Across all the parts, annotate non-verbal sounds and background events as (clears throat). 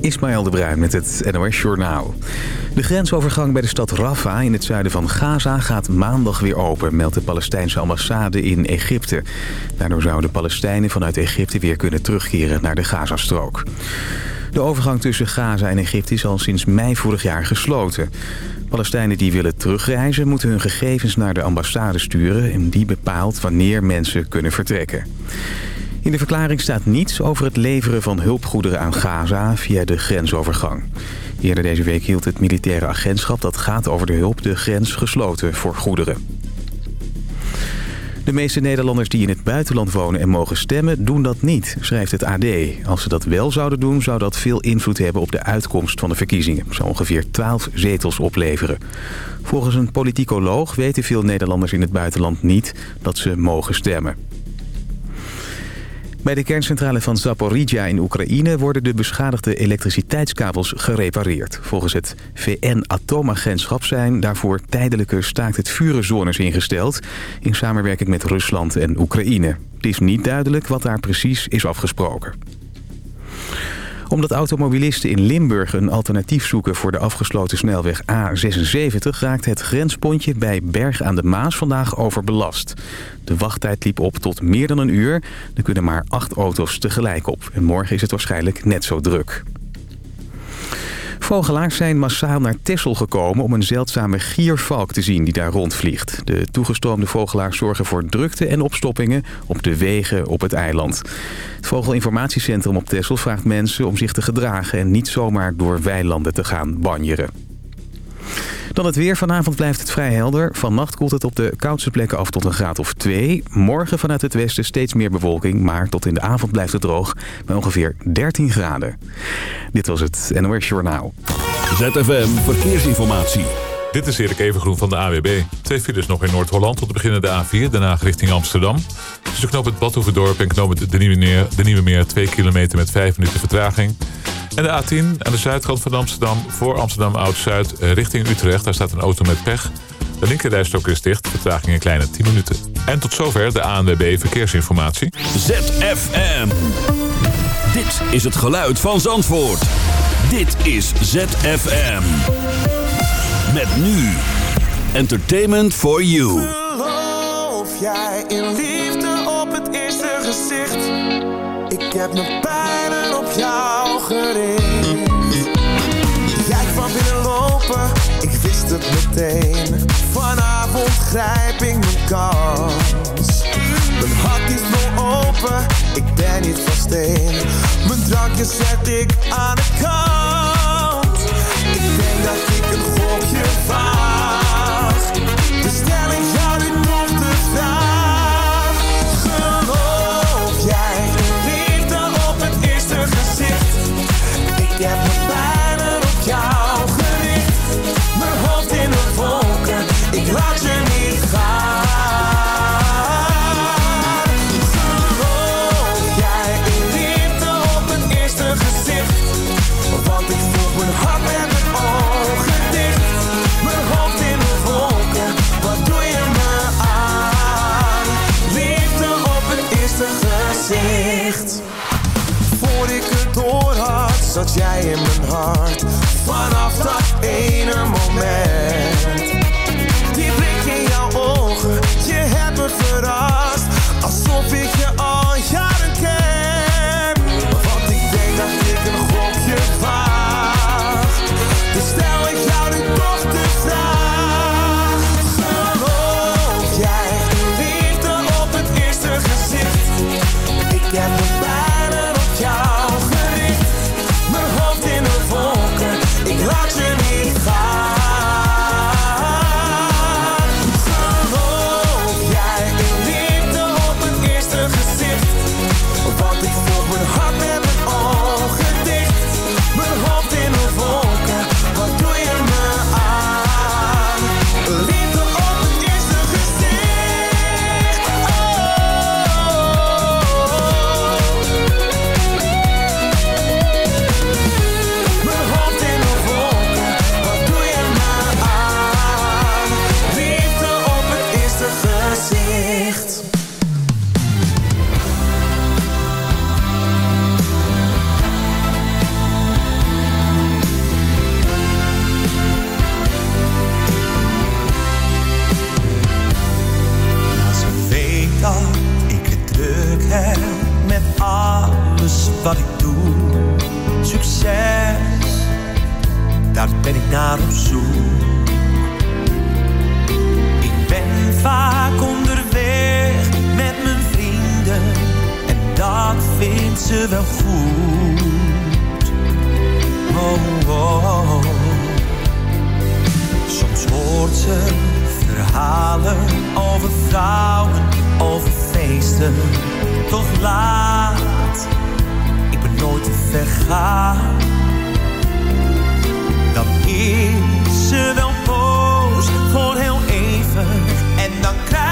Ismaël de Bruin met het NOS Journaal. De grensovergang bij de stad Rafah in het zuiden van Gaza gaat maandag weer open... meldt de Palestijnse ambassade in Egypte. Daardoor zouden Palestijnen vanuit Egypte weer kunnen terugkeren naar de Gazastrook. De overgang tussen Gaza en Egypte is al sinds mei vorig jaar gesloten. Palestijnen die willen terugreizen moeten hun gegevens naar de ambassade sturen... en die bepaalt wanneer mensen kunnen vertrekken. In de verklaring staat niets over het leveren van hulpgoederen aan Gaza via de grensovergang. Eerder deze week hield het militaire agentschap dat gaat over de hulp de grens gesloten voor goederen. De meeste Nederlanders die in het buitenland wonen en mogen stemmen doen dat niet, schrijft het AD. Als ze dat wel zouden doen, zou dat veel invloed hebben op de uitkomst van de verkiezingen. Zo ongeveer 12 zetels opleveren. Volgens een politicoloog weten veel Nederlanders in het buitenland niet dat ze mogen stemmen. Bij de kerncentrale van Zaporizhia in Oekraïne worden de beschadigde elektriciteitskabels gerepareerd. Volgens het VN-atoomagentschap zijn daarvoor tijdelijke staakt het vurenzones ingesteld... in samenwerking met Rusland en Oekraïne. Het is niet duidelijk wat daar precies is afgesproken omdat automobilisten in Limburg een alternatief zoeken voor de afgesloten snelweg A76... raakt het grenspontje bij Berg aan de Maas vandaag overbelast. De wachttijd liep op tot meer dan een uur. Er kunnen maar acht auto's tegelijk op. En morgen is het waarschijnlijk net zo druk. Vogelaars zijn massaal naar Texel gekomen om een zeldzame giervalk te zien die daar rondvliegt. De toegestroomde vogelaars zorgen voor drukte en opstoppingen op de wegen op het eiland. Het Vogelinformatiecentrum op Texel vraagt mensen om zich te gedragen en niet zomaar door weilanden te gaan banjeren. Dan het weer. Vanavond blijft het vrij helder. Vannacht koelt het op de koudste plekken af tot een graad of 2. Morgen vanuit het westen steeds meer bewolking. Maar tot in de avond blijft het droog bij ongeveer 13 graden. Dit was het NOS Journaal. ZFM Verkeersinformatie. Dit is Erik Evengroen van de AWB. Twee files nog in Noord-Holland tot beginnen de A4, daarna richting Amsterdam. Tussen knoop het Badhoevedorp en knoop de Nieuwe, Meer, de Nieuwe Meer 2 kilometer met 5 minuten vertraging. En de A10 aan de zuidkant van Amsterdam, voor Amsterdam Oud-Zuid richting Utrecht. Daar staat een auto met pech. De linkerrijstok is dicht, vertraging een kleine 10 minuten. En tot zover de ANWB Verkeersinformatie. ZFM. Dit is het geluid van Zandvoort. Dit is ZFM. Met nu. Entertainment for you. Geloof jij in liefde op het eerste gezicht? Ik heb mijn pijlen op jou gericht. Jij kwam binnenlopen, ik wist het meteen. Vanavond grijp ik mijn kans. Mijn hart is nog open, ik ben niet van steen. Mijn drankje zet ik aan de kant. Jij in mijn hart. Vanaf dat ene moment. Die blik in jouw ogen, je hebt me verrast. Ben ik naar op zoek. Ik ben vaak onderweg met mijn vrienden en dat vindt ze wel goed. Oh, oh. Soms hoort ze verhalen over vrouwen, over feesten. Toch laat, ik ben nooit te ver gaan. Is ze wel boos voor heel even. En dan kruipt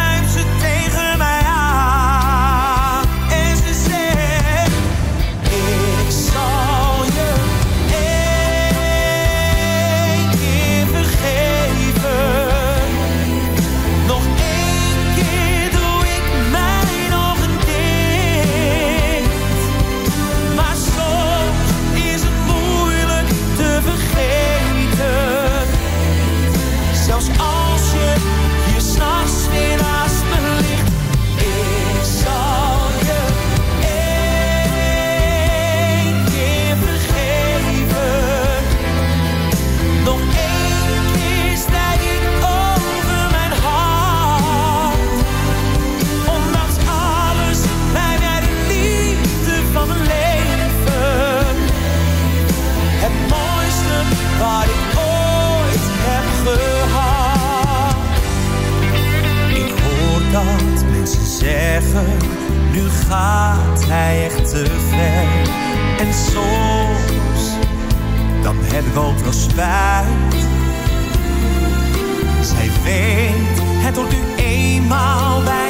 nu gaat hij echt te ver. En soms, dan heb ik ook wel. Zij weet, het hoort nu eenmaal bij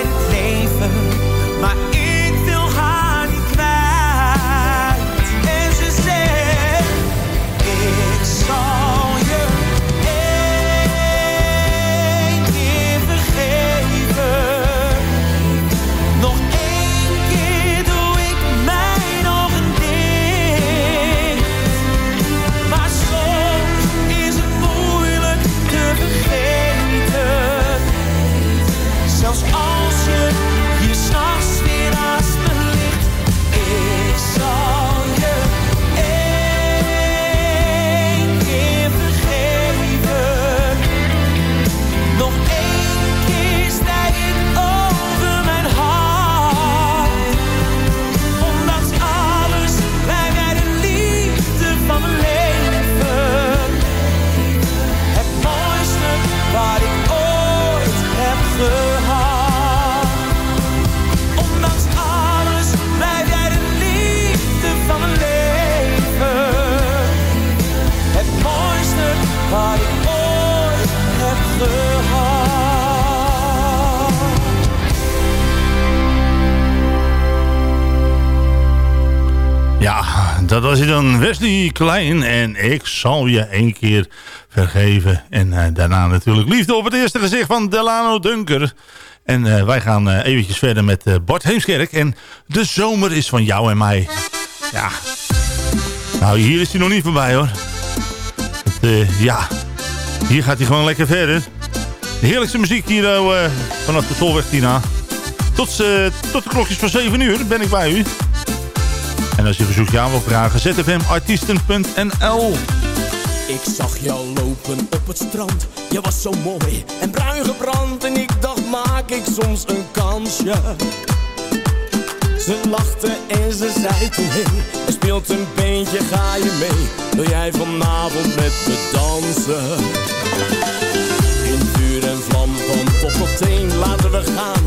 Wesley Klein. En ik zal je één keer vergeven. En eh, daarna natuurlijk liefde op het eerste gezicht van Delano Dunker. En eh, wij gaan eh, eventjes verder met Bart Heemskerk. En de zomer is van jou en mij. Ja. Nou, hier is hij nog niet voorbij hoor. Ja, hier gaat hij gewoon lekker verder. De heerlijkste muziek hier eh, vanaf de Tolweg Tina. Tot, tot de klokjes van 7 uur ben ik bij u. En als je verzoekje aan wil vragen, zfmartiesten.nl. Ik zag jou lopen op het strand, je was zo mooi en bruin gebrand. En ik dacht maak ik soms een kansje? Ze lachte en ze zei toen hey, er speelt een beentje, ga je mee? Wil jij vanavond met me dansen? In vuur en vlam van top tot teen laten we gaan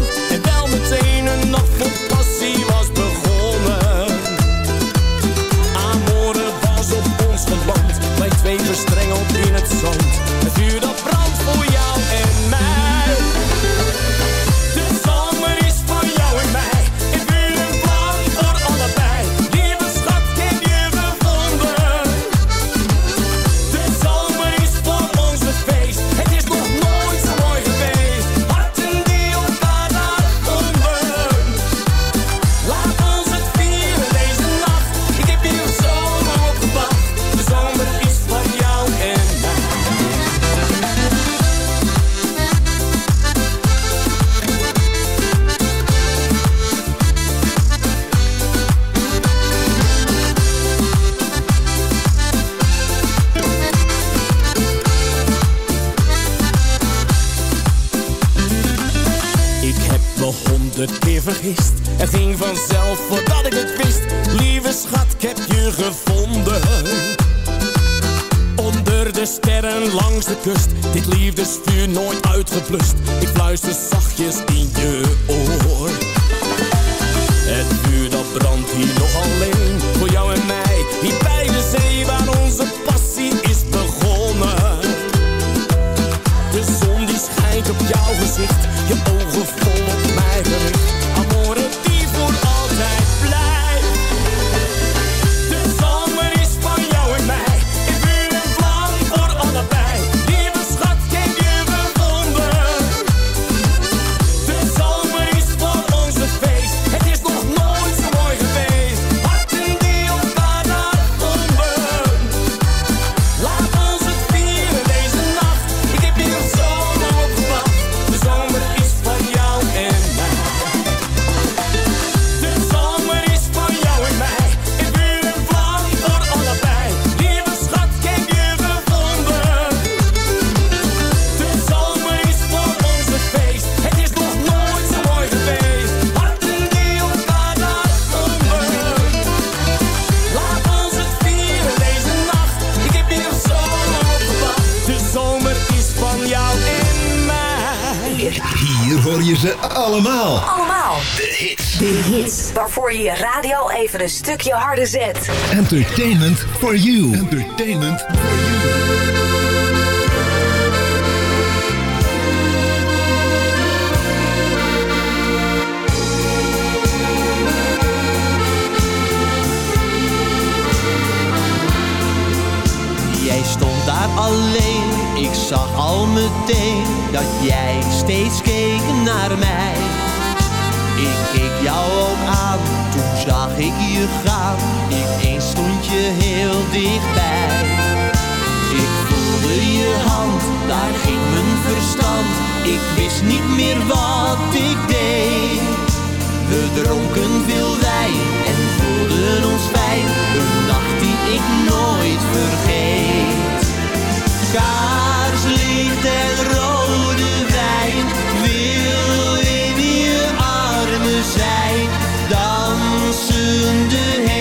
je je radio even een stukje harder zet. Entertainment for you. Entertainment for you. Jij stond daar alleen, ik zag al meteen dat jij steeds keek naar mij. Ik keek jou ook aan, toen zag ik je gaan. Ineens stond je heel dichtbij. Ik voelde je hand, daar ging mijn verstand. Ik wist niet meer wat ik deed. We dronken veel wijn en voelden ons fijn. Een nacht die ik nooit vergeet. Kaarslicht en rode wijn. Dansen de hele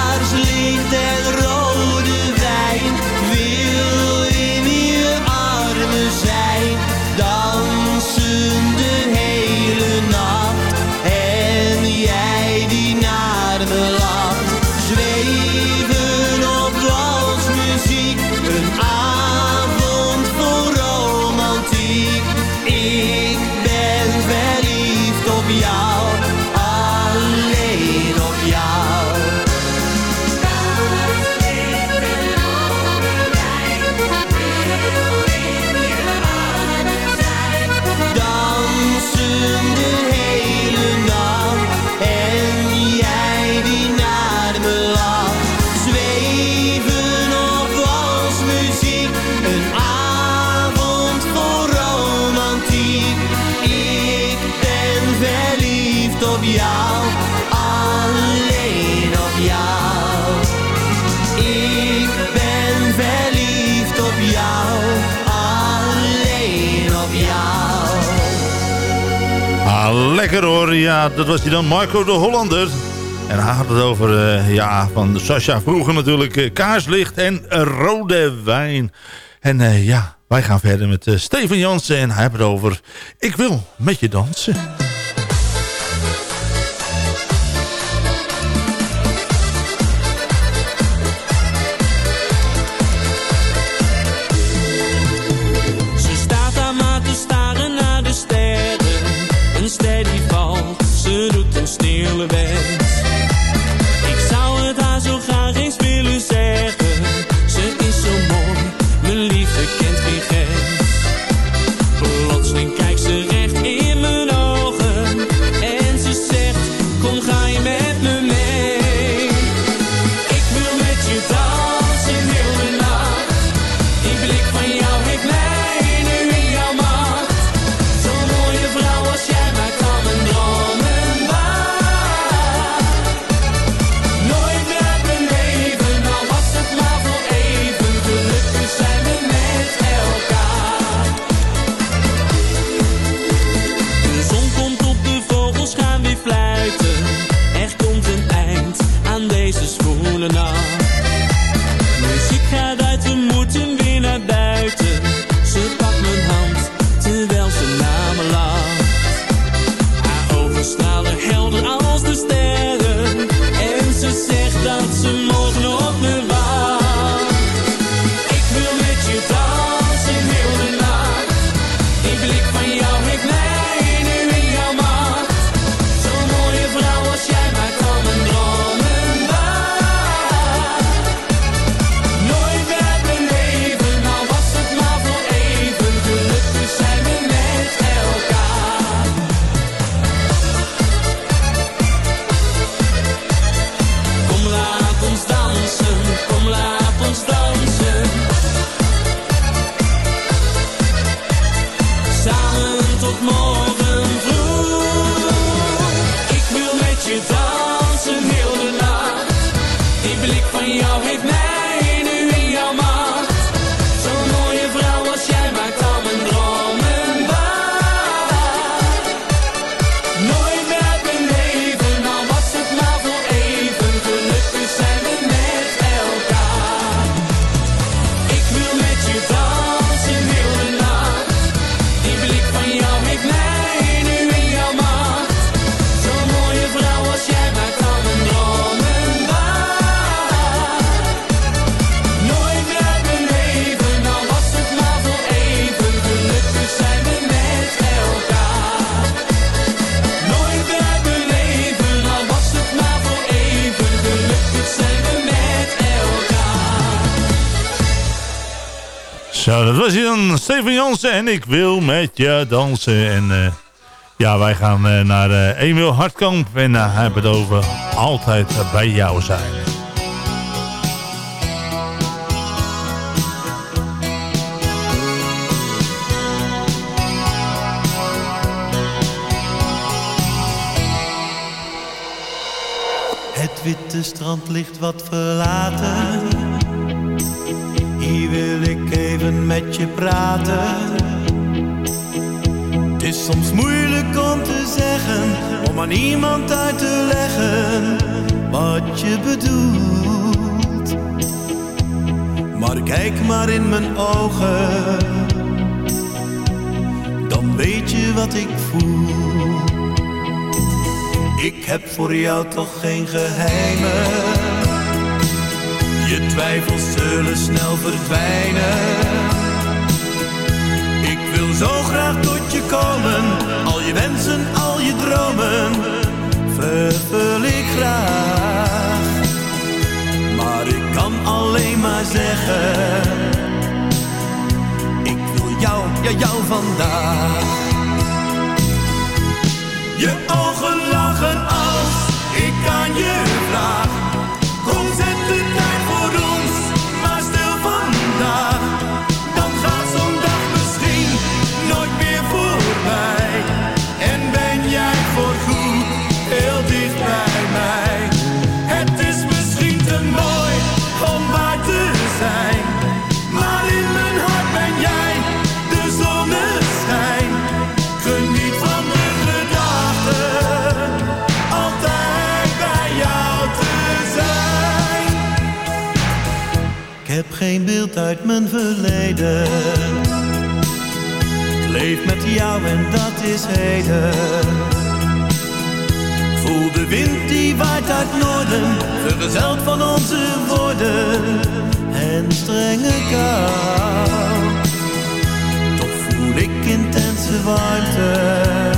lekker hoor. Ja, dat was hij dan, Marco de Hollander. En hij had het over, eh, ja, van Sascha vroeger natuurlijk, eh, kaarslicht en rode wijn. En eh, ja, wij gaan verder met Steven Jansen en hij heeft het over, ik wil met je dansen. Steven. En ik wil met je dansen. En uh, ja, wij gaan uh, naar uh, Emil Hartkamp. En hij hebben het over altijd bij jou zijn. Het witte strand ligt wat verlaten. Met je praten. Het is soms moeilijk om te zeggen, om aan iemand uit te leggen wat je bedoelt. Maar kijk maar in mijn ogen, dan weet je wat ik voel. Ik heb voor jou toch geen geheimen. Je twijfels zullen snel verdwijnen. Zo graag tot je komen. Al je wensen, al je dromen. Vervul ik graag. Maar ik kan alleen maar zeggen. Ik wil jou, ja jou vandaag. Je ogen geen beeld uit mijn verleden. Ik leef met jou en dat is heden. Voel de wind die waait uit noorden, vergezeld van onze woorden en strenge kou. Toch voel ik intense warmte.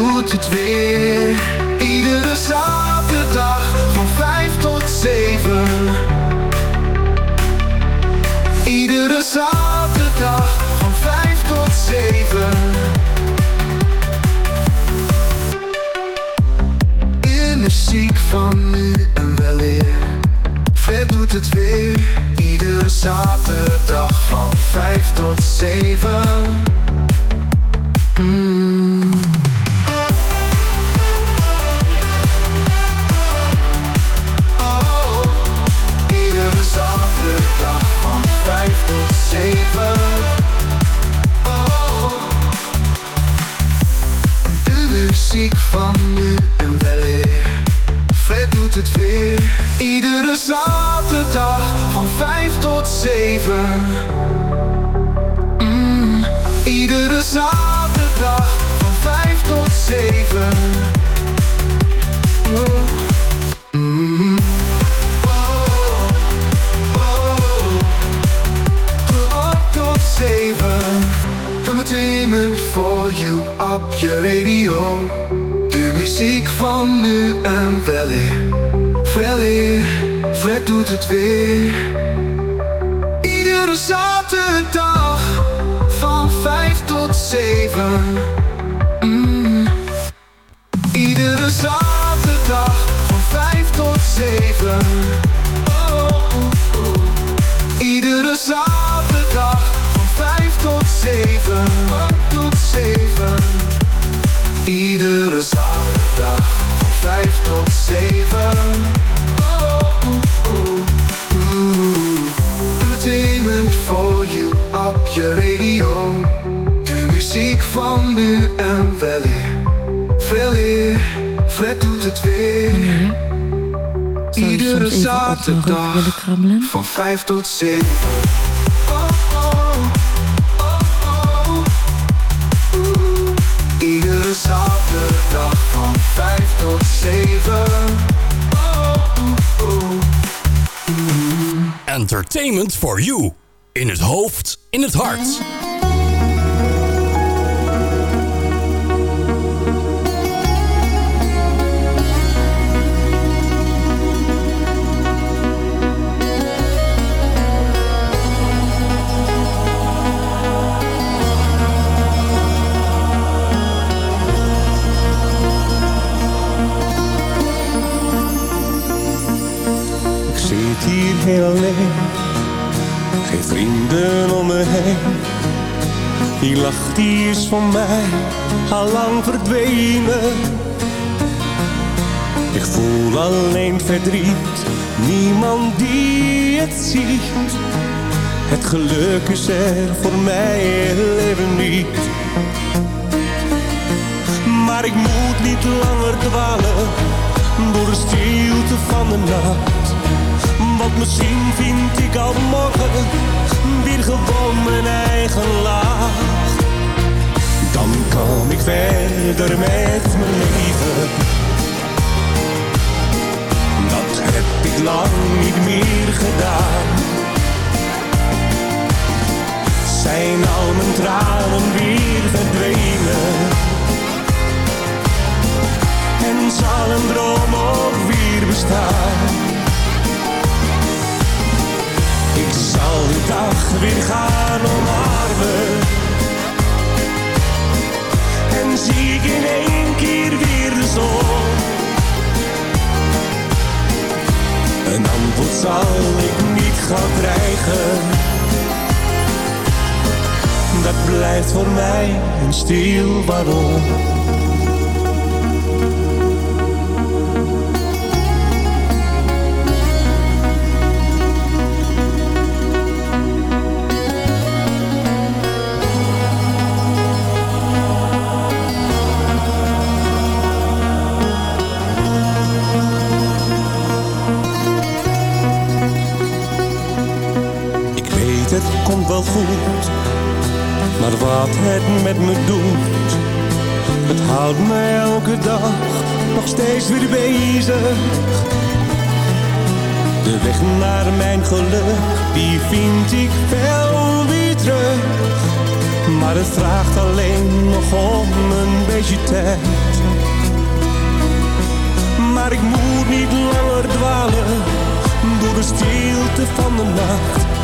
Doet het weer. Iedere zaterdag van 5 tot 7. Iedere zaterdag van 5 tot 7. De muziek van nu en weleer. Fred doet het weer. Iedere zaterdag van 5 tot 7. 5 tot 7. Mm, iedere zaterdag van 5 tot 7. Oh. Mm. 8 tot 7. Entertainment for you op je radio. De muziek van nu en. Weleer, Fred doet het weer. 5 van nu en weleer. Fred doet het weer. Je Iedere zaterdag van 5 tot 7. Oh, oh, oh, oh. Iedere zaterdag van 5 tot 7. Oh, oh, oh. Entertainment for you. In het hoofd, in het hart. Zit hier heel alleen, geen vrienden om me heen. Die lach die is van mij al lang verdwenen. Ik voel alleen verdriet, niemand die het ziet. Het geluk is er voor mij even niet. Maar ik moet niet langer dwalen door de stilte van de nacht. Want misschien vind ik al morgen weer gewoon mijn eigen laag. Dan kan ik verder met mijn leven. Dat heb ik lang niet meer gedaan. Zijn al mijn tranen weer verdwenen? En zal een droom ook weer bestaan? Dag weer gaan omarmen. En zie ik in één keer weer de zon. Een antwoord zal ik niet gaan krijgen. Dat blijft voor mij een stil. Maar wat het met me doet, het houdt me elke dag nog steeds weer bezig. De weg naar mijn geluk, die vind ik wel weer terug. Maar het vraagt alleen nog om een beetje tijd. Maar ik moet niet langer dwalen door de stilte van de nacht.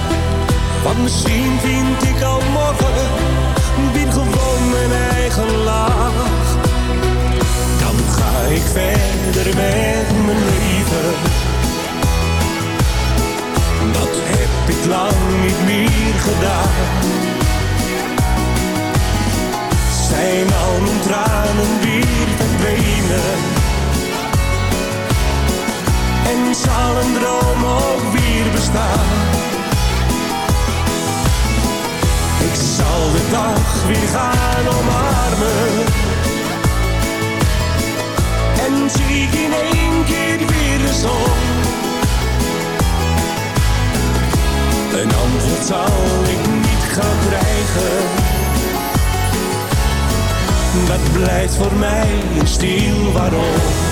Want misschien vind ik al morgen weer gewoon mijn eigen laag. Dan ga ik verder met mijn leven. Dat heb ik lang niet meer gedaan. Zijn al mijn tranen weer verdwenen? En zal een droom ook weer bestaan? We gaan omarmen. En zie in één keer weer de zon. Een antwoord zal ik niet gaan krijgen. Dat blijft voor mij een stil waarom.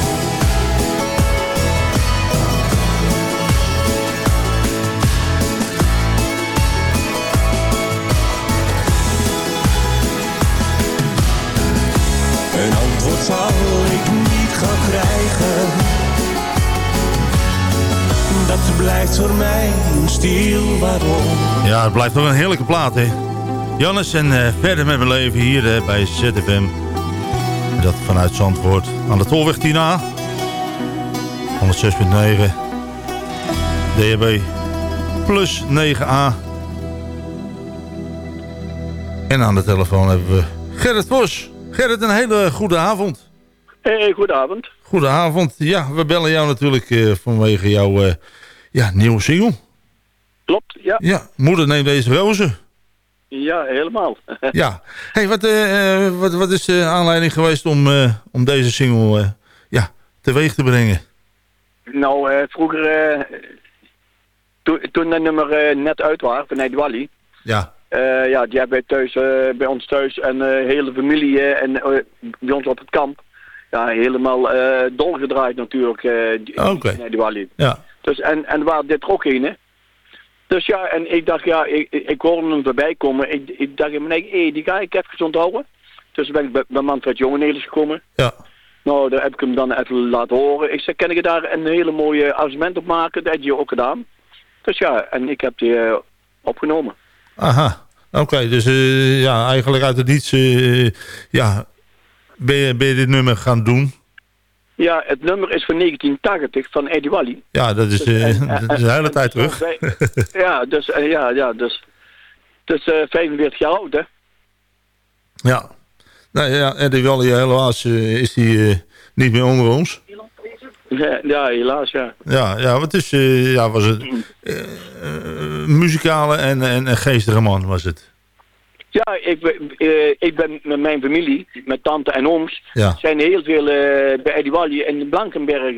Zal ik niet gaan krijgen. Dat blijft voor mij stil waarom. Ja, het blijft nog een heerlijke plaat, hè. Jannes en eh, verder met mijn leven hier eh, bij ZFM. Dat vanuit Zandvoort aan de Tolweg 10A. 106.9. DHB plus 9A. En aan de telefoon hebben we Gerrit Vos. Gerrit, een hele goede avond. Hey, goedenavond. Goedenavond. Ja, we bellen jou natuurlijk eh, vanwege jouw eh, ja, nieuwe single. Klopt, ja. Ja, moeder neemt deze rozen. Ja, helemaal. (laughs) Ja. Hey, wat, eh, eh, wat, wat is de aanleiding geweest om, eh, om deze single eh, ja, teweeg te brengen? nou, vroeger, to- toen dat nummer net uit was, van Eddie Wally, Ja. Eh, ja, die hebben wij thuis, eh, bij ons thuis en de hele familie eh, en eh, bij ons op het kamp, ja, helemaal eh dolgedraaid natuurlijk, eh die, Wally. Ja. Dus, en, en waar dit er ook in, hè. Dus ja, en ik dacht, ja, ik, ik hoorde hem voorbij komen. Ik, ik dacht in mijn eigen, hé, die ga ik even onthouden. Dus ben ik bij, bij Manfred Jongenelis gekomen. Ja. Nou, daar heb ik hem dan even laten horen. Ik zei, kan ik daar een hele mooie arrangement op maken? Dat had je ook gedaan. Dus ja, en ik heb die eh, opgenomen. Aha. Oké, dus eh, ja, eigenlijk uit het niets eh, ja, ben, je, ben je dit nummer gaan doen. Ja, het nummer is van 1980 van Eddie Wally. Ja, dat is, Dus, en- dat is een hele en- tijd terug. ja, dus, ja, ja, dus, dus eh 45 jaar oud, hè? ja. Nou ja, Eddie Wally helaas is die eh, niet meer onder ons. Ja helaas, ja. Ja, ja wat is, eh, ja, was het eh, eh, muzikale en, en, en geestige man was het. Ja, ik, ben- ik ben met mijn familie, met tante en ooms, Ja. zijn heel veel bij Eddie Wally in Blankenberg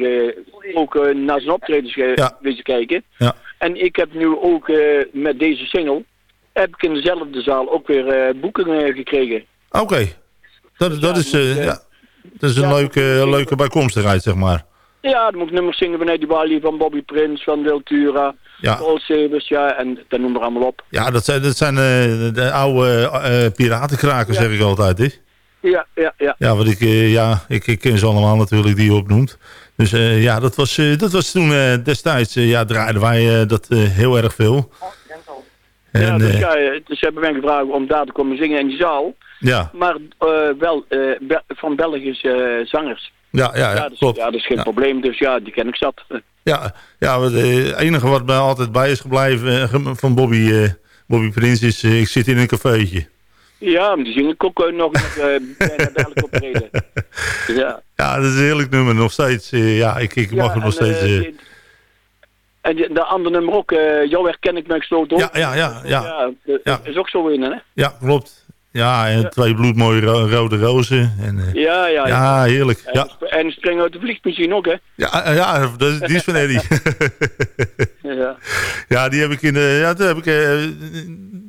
ook naar zijn optredens Ja. wezen kijken. Ja. En ik heb nu ook met deze single, heb ik in dezelfde zaal ook weer boeken gekregen. Oké, dat, dat, is, eh, ja, dat is een leuke, leuke bijkomstigheid, zeg maar. Ja, dan moet ik nummers zingen van Eddie Wally, van Bobby Prince, van Wiltura, Ja. Paul Severs, ja, en dat noem er allemaal op. Ja, dat zijn, dat zijn eh, de oude eh piratenkrakers, zeg ik altijd. Hè? Ja, ja, ja. Ja, wat ik, ja ik, ik ken ze allemaal natuurlijk die je opnoemt. Dus ja, dat was, dat was toen destijds, ja, draaiden wij dat heel erg veel. ja, En, dus, eh, ja, dus hebben mij gevraagd om daar te komen zingen in die zaal. ja, Maar wel eh, van Belgische zangers. Ja, ja, ja, dat is, klopt. ja, dat is geen probleem. Dus ja, die ken ik zat. (laughs) Ja, ja eh, het enige wat mij altijd bij is gebleven eh, van Bobby, eh, Bobby Prins is, ik zit in een cafeetje. Ja, maar die zing ik ook nog (laughs) bijna bij elke optreden. Ja. Ja, dat is een heerlijk nummer, nog steeds. ja, ik, ik mag Ja, het nog en, steeds... en de andere nummer ook, eh Jouw herken ik me gesloten Ja, ja, ja, ja. dat Ja. is ook zo in, hè? ja, klopt. Ja, en twee bloedmooie ro- rode rozen. En, eh, Ja, ja, ja, heerlijk. En, Ja, en springen uit de vliegmachine ook, hè? ja, eh, ja dat is, die is van Eddie. (laughs) Ja. ja, die heb ik in de... Ja, toen heb ik, eh,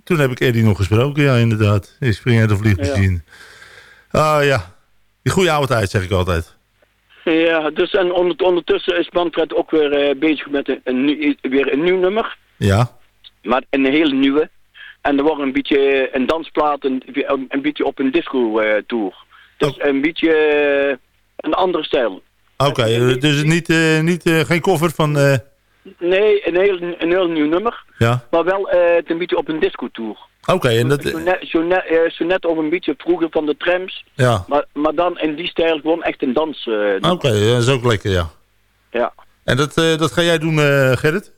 toen heb ik Eddie nog gesproken, ja, inderdaad. Ik spring uit de vliegmachine. Ah, ja. Die goede oude tijd, zeg ik altijd. Ja, dus en onder- ondertussen is Manfred ook weer bezig met een, een, weer een nieuw nummer. Ja. Maar een hele nieuwe. En er wordt een beetje een dansplaat, een, een beetje op een disco-tour. dus een beetje eh, een andere stijl. Oké, eh, dus niet, eh, niet, eh, geen cover van... eh, Nee, een heel, een heel nieuw nummer. ja. Maar wel eh, een beetje op een disco-tour. Oké, en dat... Zo net, zo, net, eh, zo net op een beetje vroeger van de trams. Ja. Maar, maar dan in die stijl gewoon echt een dans. eh, Oké, dat is ook lekker, ja. Ja. En dat, eh, dat ga jij doen, eh, Gerrit?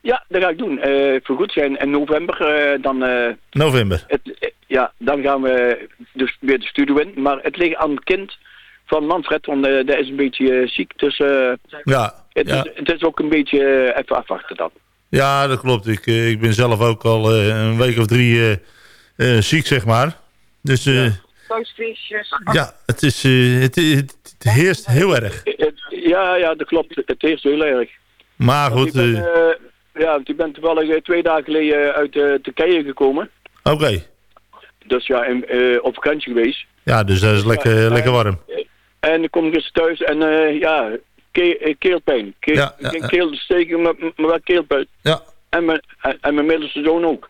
Ja, dat ga ik doen. Eh voor goed zijn in november. eh, dan, eh, November. het, ja, dan gaan we dus weer de studio in. Maar het ligt aan het kind van Manfred, want dat is een beetje ziek. Dus Ja, het, ja. is, het is ook een beetje even afwachten dan. Ja, dat klopt. Ik, ik ben zelf ook al een week of drie ziek, zeg maar. Dus eh, ja, het, is, het, het, het heerst heel erg. Ja, ja, dat klopt. Het is heel erg. Maar goed, ik ben, Ja, want ik ben toevallig eh, twee dagen geleden uit eh, Turkije gekomen. Oké. Dus ja, in, eh, op vakantie geweest. Ja, dus dat is lekker, Ja, lekker warm. En ik kom gisteren thuis en ja, ke keelpijn. Keel, Ja, ja, geen ja. keelsteken, maar, maar wel keelpijn. Ja. En mijn, en, mijn middelste zoon ook.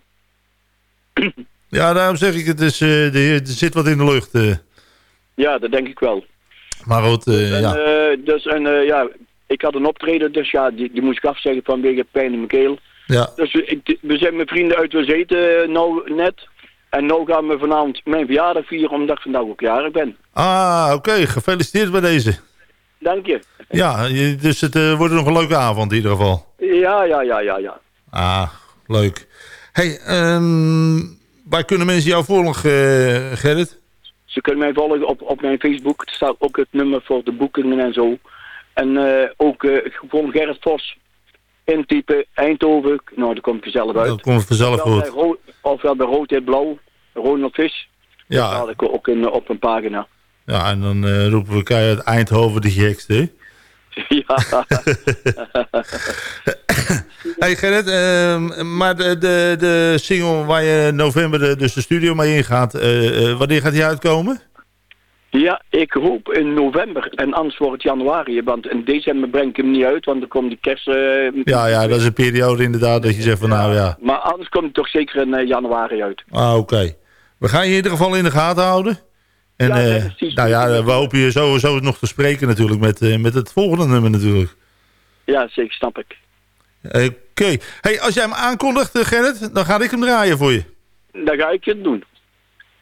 (clears throat) Ja, daarom zeg ik, het is, er, zit wat in de lucht. Ja, dat denk ik wel. Maar goed, En, ja. eh, dus en ja, ik had een optreden, dus ja, die, die moest ik afzeggen vanwege pijn in mijn keel. ja. Dus we, ik, we zijn met vrienden uit we eten eh, nou net. En nu gaan we vanavond mijn verjaardag vieren, omdat ik vandaag ook jarig ben. Ah, oké. Gefeliciteerd bij deze. Dank je. Ja, dus het eh, wordt nog een leuke avond in ieder geval. Ja, ja, ja, ja, ja. Ah, leuk. hey, ehm, waar kunnen mensen jou volgen, eh, Gerrit? Ze kunnen mij volgen op, op mijn Facebook. Er staat ook het nummer voor de boekingen en zo. En eh, ook eh, gewoon Gerrit Vos intypen, Eindhoven. Nou, daar komt je zelf uit. Dat komt vanzelf ofwel goed. rood, ofwel bij rood en blauw, Ronald Vis. Dat Ja, staat ik ook in, op een pagina. ja en dan eh, roepen we keihard Eindhoven de gekste. hè? (laughs) ja. (laughs) Hey Gerrit, ehm, maar de, de, de single waar je november de, dus de studio mee ingaat, eh, eh, wanneer gaat die uitkomen? Ja, ik hoop in november. En anders wordt het januari. Want in december breng ik hem niet uit, want dan komt die kerst... eh, Ja, ja, dat is een periode inderdaad dat je zegt van nou ja, Maar anders komt het toch zeker in eh, januari uit. ah oké. We gaan je in ieder geval in de gaten houden. En Ja, eh, precies. nou ja, we hopen je sowieso nog te spreken natuurlijk met, met het volgende nummer natuurlijk. Ja, zeker, snap ik. Oké. Hey, als jij hem aankondigt, Gerrit, dan ga ik hem draaien voor je. Dan ga ik het doen.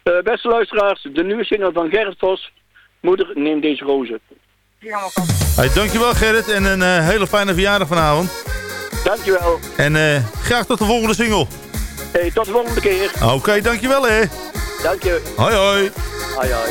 Eh, beste luisteraars, de nieuwe single van Gerrit Vos. Moeder, neem deze rozen. Hey, dankjewel Gerrit en een eh, hele fijne verjaardag vanavond. Dankjewel. En eh, graag tot de volgende single. Hey, tot de volgende keer. Oké, dankjewel hè. Dank je. Hoi hoi. Hoi hoi.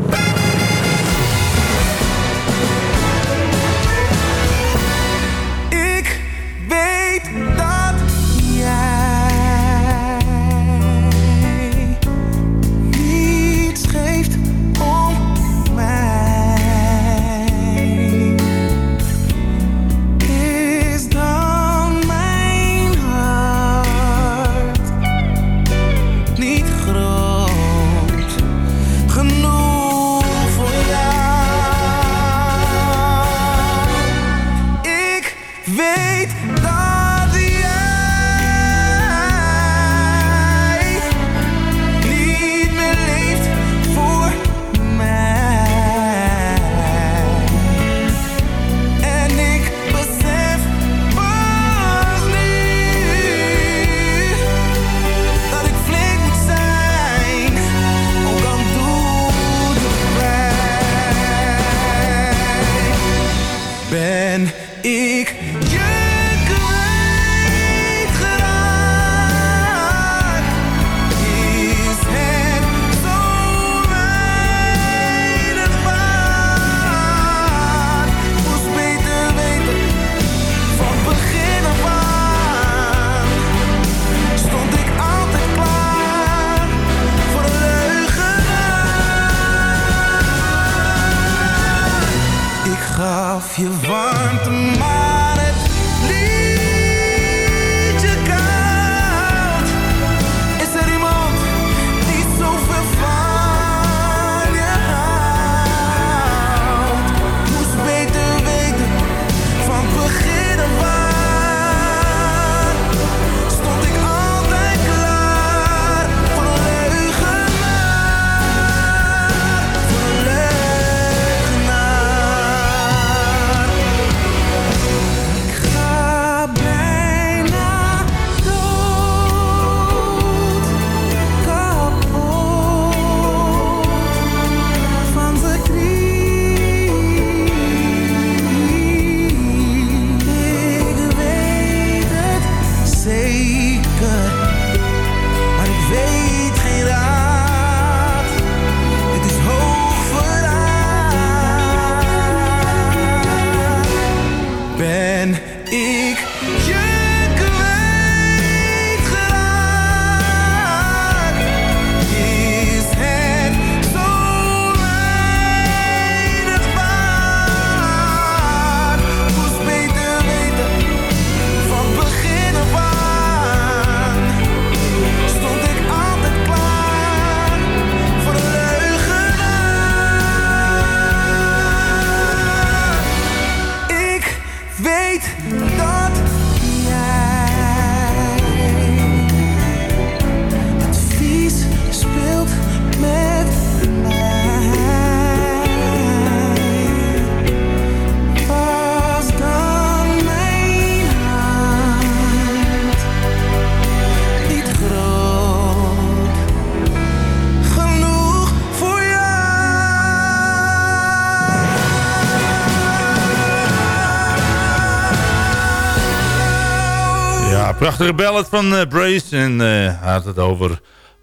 Prachtige ballad van eh, Brace. En eh had het over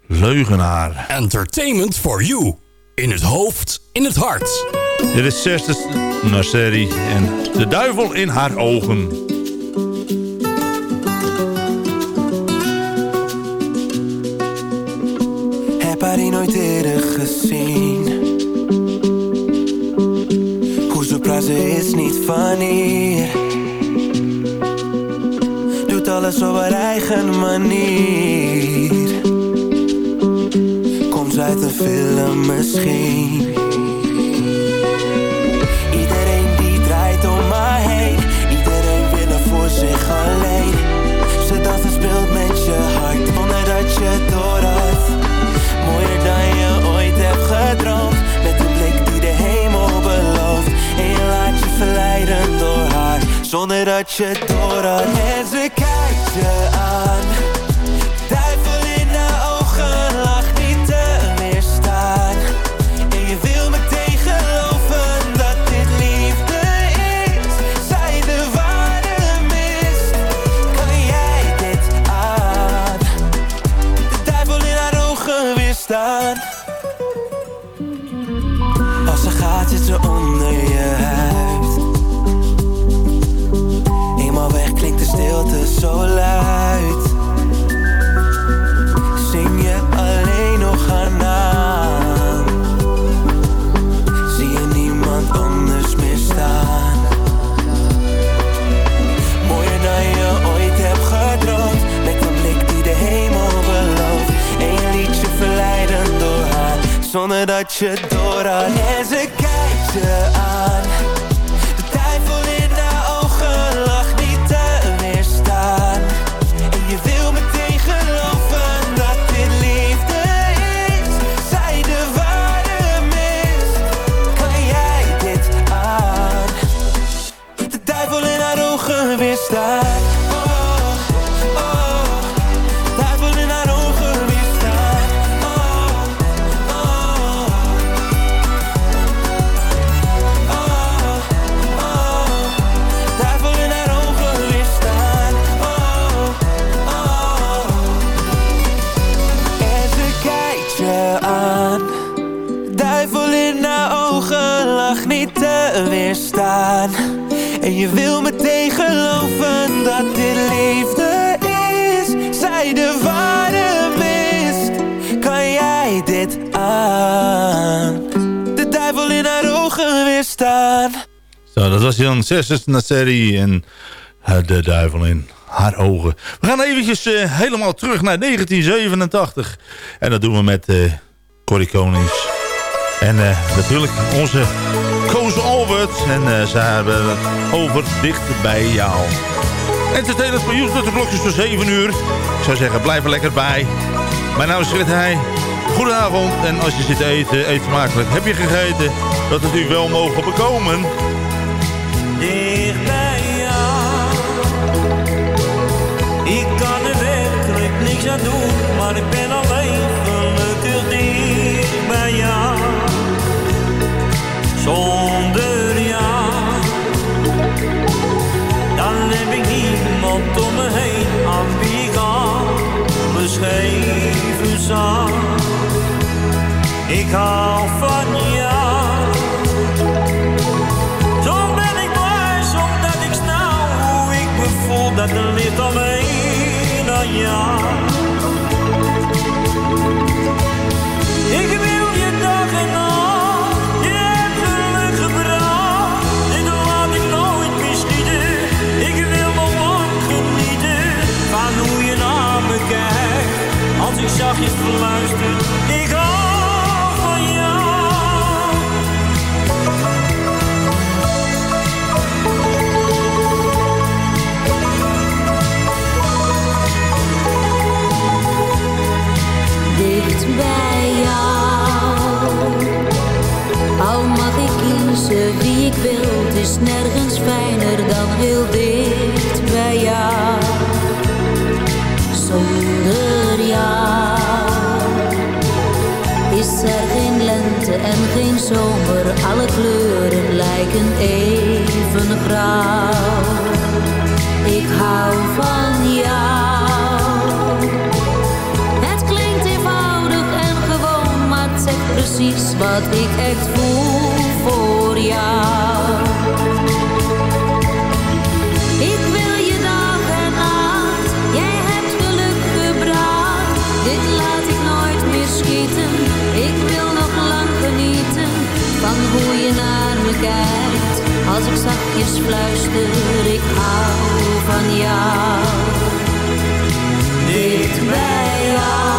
leugenaar. Entertainment for You. In het hoofd, in het hart. Dit is zesde s- serie. En de duivel in haar ogen. Heb haar hier nooit eerder gezien. Hoe ze praat, ze is niet van hier. Alles op haar eigen manier. Komt uit een film misschien. Iedereen die draait om haar heen. Iedereen wil er voor zich alleen. Ze danst en speelt met je hart, zonder dat je door. Mooier dan je ooit hebt gedroomd. Met een blik die de hemel belooft. En je laat je verleiden door haar, zonder dat je door. En should do Sesses serie en eh, de duivel in haar ogen. We gaan eventjes eh, helemaal terug naar 1987. En dat doen we met uh, Corrie Konings. En natuurlijk onze Koos Albert. En ze hebben het over dicht bij jou. Entertainment voor jou tot de klokjes voor 7 uur. Ik zou zeggen, blijf er lekker bij. Mijn naam is Frit Heij. Goedenavond. En als je zit te eten, eet smakelijk. Heb je gegeten? Dat het u wel mogen bekomen. Ik hou van jou. Me. Dat er ligt alleen aan jou. Ik wil je dag en nacht, je hebt geluk gebracht. Dat laat ik nooit meer. Ik wil nog lang genieten van hoe je naar me kijkt. Als ik zachtjes verluister, ik kiezen wie ik wil, is nergens fijner dan heel dicht bij jou. Zonder jou is er geen lente en geen zomer, alle kleuren lijken even grauw. Ik hou van jou. Het klinkt eenvoudig en gewoon, maar het zegt precies wat ik echt voel Als ik zachtjes fluister, ik hou van jou. Dicht bij jou.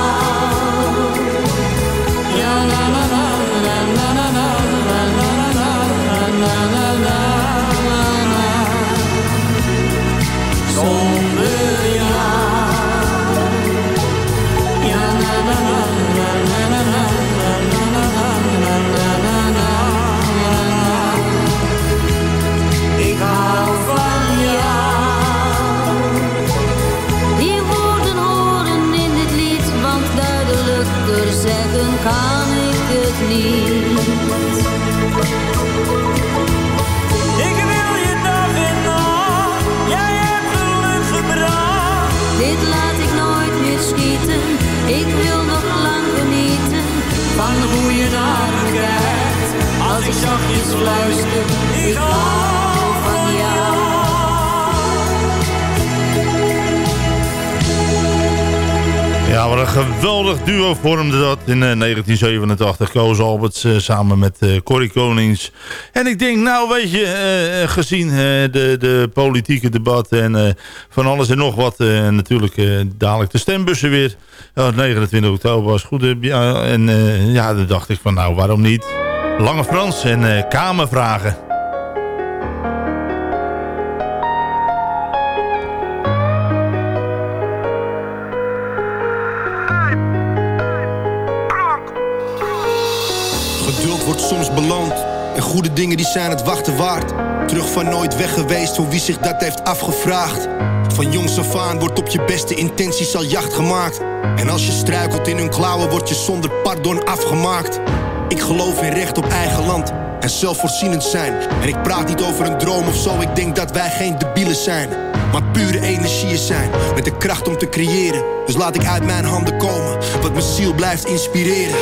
Zeggen kan ik het niet. Schieten, ik wil nog lang genieten van hoe je naar me. Als ik zachtjes fluister, ik hou van jou. Ja, wat een geweldig duo vormde dat in eh, 1987. Koos Alberts eh, samen met eh Corrie Konings. En ik denk, nou weet je, eh, gezien eh, de, de politieke debatten en eh, van alles en nog wat. eh, en natuurlijk eh, dadelijk de stembussen weer. Ja, 29 oktober was goed. eh, en eh, ja, dan dacht ik van nou, waarom niet? Lange Frans en eh Kamervragen. Geduld wordt soms beloond. En goede dingen die zijn het wachten waard. Terug van nooit weg geweest voor wie zich dat heeft afgevraagd. Van jongs af aan wordt op je beste intenties al jacht gemaakt. En als je struikelt in hun klauwen word je zonder pardon afgemaakt. Ik geloof in recht op eigen land en zelfvoorzienend zijn. En ik praat niet over een droom of zo, ik denk dat wij geen debielen zijn. Maar pure energieën zijn, met de kracht om te creëren. Dus laat ik uit mijn handen komen, wat mijn ziel blijft inspireren.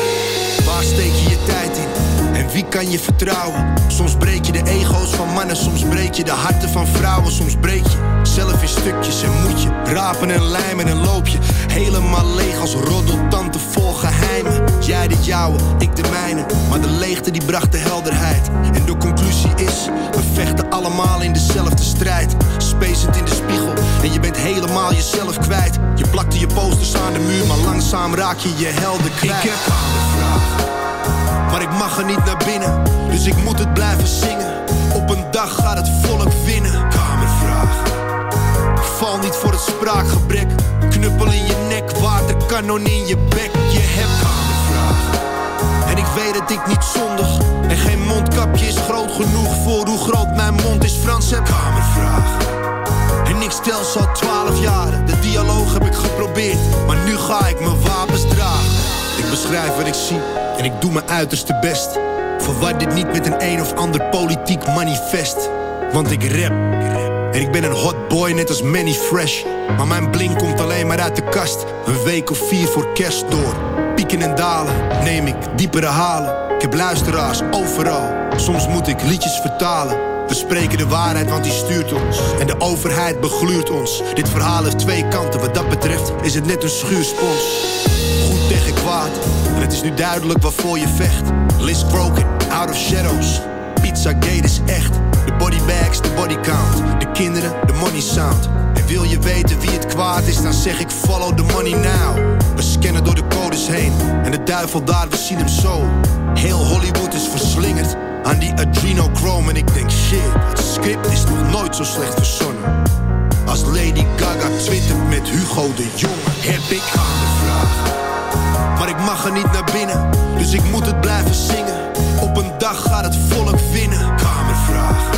Waar steek je je tijd in? Wie kan je vertrouwen? Soms breek je de ego's van mannen, soms breek je de harten van vrouwen, soms breek je zelf in stukjes en moet je rapen en lijmen en loop je helemaal leeg als roddeltante vol geheimen. Jij de jouwe, ik de mijne, maar de leegte die bracht de helderheid. En de conclusie is, we vechten allemaal in dezelfde strijd. Spacend in de spiegel en je bent helemaal jezelf kwijt. Je plakte je posters aan de muur, maar langzaam raak je je helden kwijt. Ik heb maar ik mag er niet naar binnen, dus ik moet het blijven zingen. Op een dag gaat het volk winnen. Kamervraag. Val niet voor het spraakgebrek. Knuppel in je nek, waterkanon in je bek. Je hebt kamervraag. En ik weet dat ik niet zondig. En geen mondkapje is groot genoeg voor hoe groot mijn mond is. Frans heb kamervraag. En ik stel al twaalf jaren. De dialoog heb ik geprobeerd, maar nu ga ik mijn wapens dragen. Ik beschrijf wat ik zie en ik doe mijn uiterste best. Verwar dit niet met een een of ander politiek manifest. Want ik rap. En ik ben een hot boy net als Manny Fresh. Maar mijn bling komt alleen maar uit de kast. Een week of vier voor kerst door. Pieken en dalen neem ik diepere halen. Ik heb luisteraars overal. Soms moet ik liedjes vertalen. We spreken de waarheid, want die stuurt ons. En de overheid begluurt ons. Dit verhaal heeft twee kanten. Wat dat betreft is het net een schuurspons. En het is nu duidelijk waarvoor je vecht. Liz Broken, out of shadows. Pizza Gate is echt. De bodybags, de body count. De kinderen, de money sound. En wil je weten wie het kwaad is, dan zeg ik follow the money now. We scannen door de codes heen. En de duivel daar, we zien hem zo. Heel Hollywood is verslingerd aan die adrenochrome. En ik denk shit, het script is nog nooit zo slecht verzonnen. Als Lady Gaga twittert met Hugo de Jonge, heb ik aangevraagd. Maar ik mag er niet naar binnen, dus ik moet het blijven zingen. Op een dag gaat het volk winnen. Kamervraag.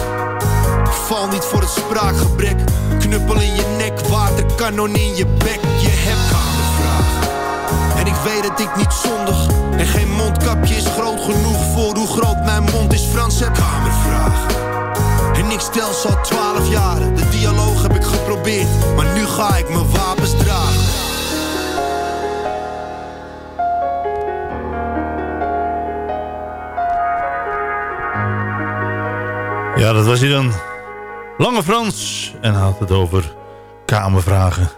Val niet voor het spraakgebrek. Knuppel in je nek, waterkanon in je bek. Je hebt kamervraag. En ik weet dat ik niet zondig. En geen mondkapje is groot genoeg voor hoe groot mijn mond is. Frans heb kamervraag. En ik stel ze al twaalf jaren. De dialoog heb ik geprobeerd, maar nu ga ik mijn wapens dragen. Ja, dat was hij dan. Lange Frans. En had het over kamervragen.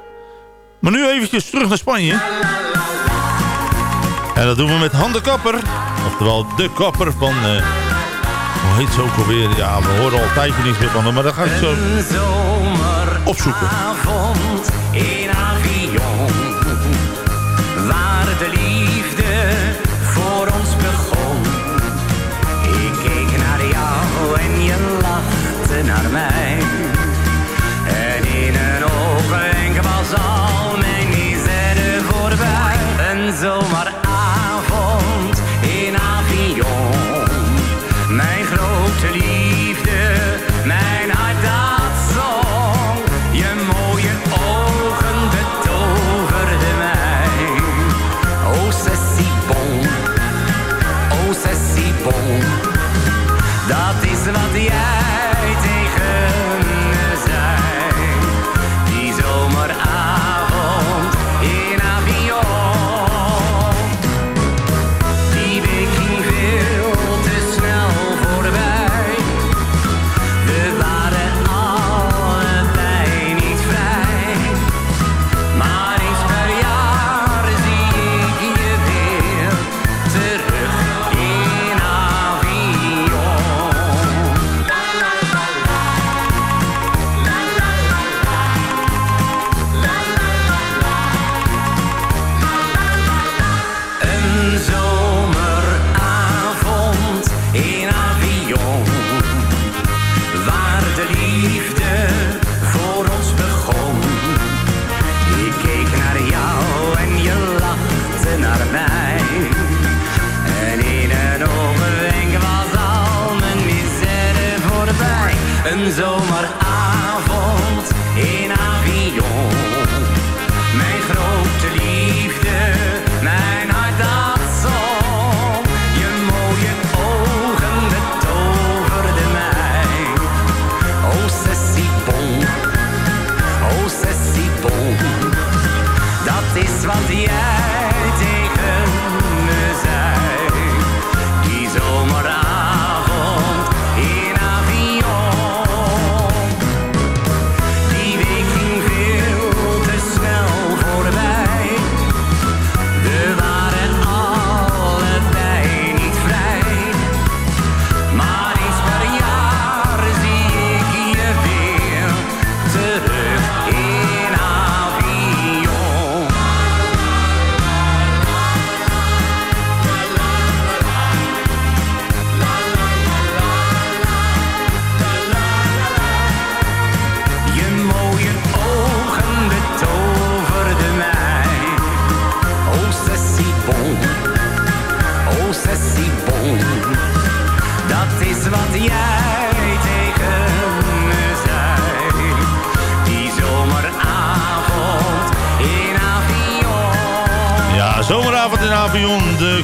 Maar nu eventjes terug naar Spanje. En dat doen we met Han de Kapper. Oftewel de kapper van... eh, hoe heet ze ook alweer? Ja, we horen al tijdje niets meer van hem. Maar dat ga ik zo opzoeken.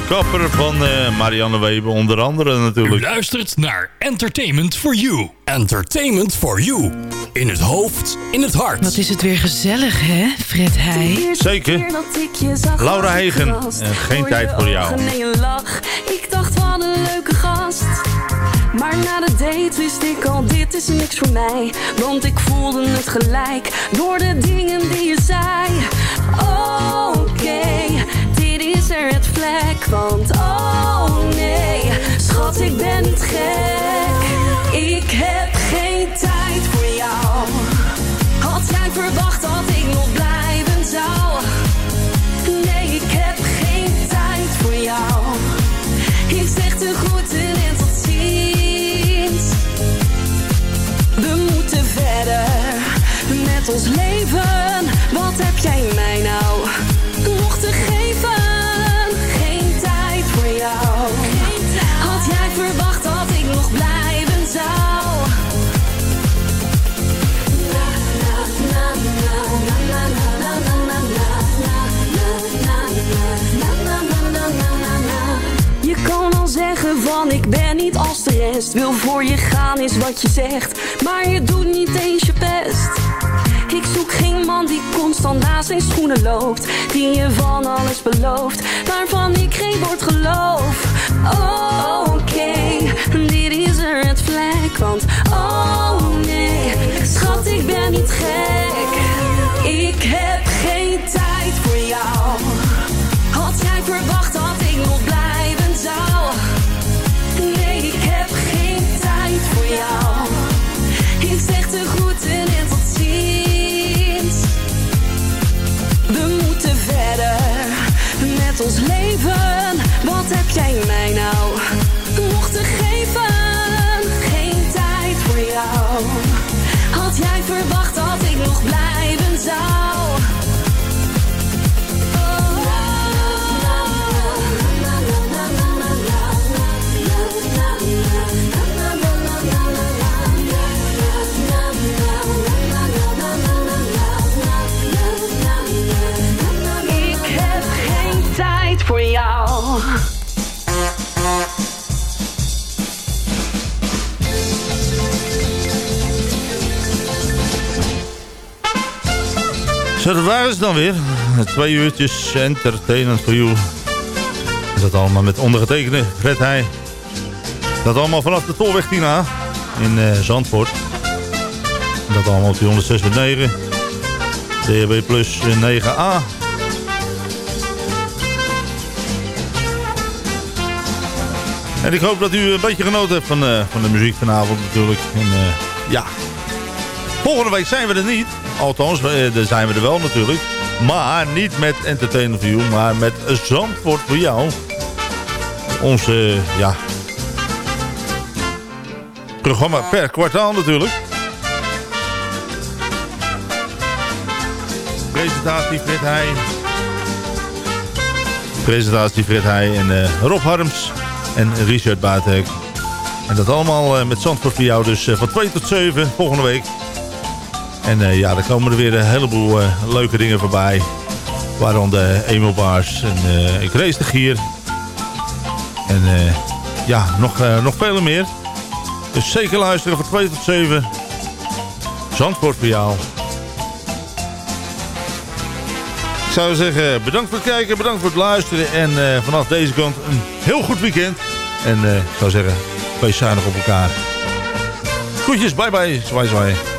Kapper van eh, Marianne Weber onder andere natuurlijk. U luistert naar Entertainment for You. Entertainment for You. In het hoofd, in het hart. Wat is het weer gezellig, hè, Fred Heij? Zeker. Laura Hegen, en geen tijd voor jou. Ik dacht wat een leuke gast. Maar na de date wist ik al, dit is niks voor mij. Want ik voelde het gelijk, door de dingen die je zei. Dit want oh nee. Schat, ik ben niet gek. Ik heb geen tijd voor jou. Had jij verwacht dat ik nog rest Wil voor je gaan is wat je zegt. Maar je doet niet eens je best. Ik zoek geen man die constant naast zijn schoenen loopt Die je van alles belooft Waarvan ik geen woord geloof. Oh, oké, dit is er het vlek Want oh nee, schat ik ben niet gek. Ik heb geen tijd voor jou. Had jij verwacht dat ik nog blijven zou? Ons leven. Wat heb jij mij nou Dat waren ze dan weer. Twee uurtjes entertainment voor you. Dat allemaal met ondergetekende Fred Heij. Dat allemaal vanaf de Tolweg 10A in eh, Zandvoort. Dat allemaal op die 106.9. DHB Plus 9A. En ik hoop dat u een beetje genoten hebt van, eh, van de muziek vanavond natuurlijk. En eh, ja, volgende week zijn we er niet. Althans, eh, daar zijn we er wel natuurlijk. Maar niet met Entertainment View, maar met Zandvoort voor jou. Onze, ja... Programma per kwartaal natuurlijk. Presentatie Frit Heij. Presentatie Frit Heij en eh, Rob Harms en Richard Buitenhek. En dat allemaal eh, met Zandvoort voor jou. Dus eh, van 2 tot 7 volgende week. En eh, ja, er komen er weer een heleboel eh, leuke dingen voorbij. Waaronder Emil Baars en eh, ik race de Gier. En ja, nog, nog veel meer. Dus zeker luisteren van 2 tot 7. Zandvoort voor jou. Ik zou zeggen, bedankt voor het kijken, bedankt voor het luisteren. En vanaf deze kant een heel goed weekend. En ik zou zeggen, wees zuinig op elkaar. Groetjes, bye bye, zwaai zwaai.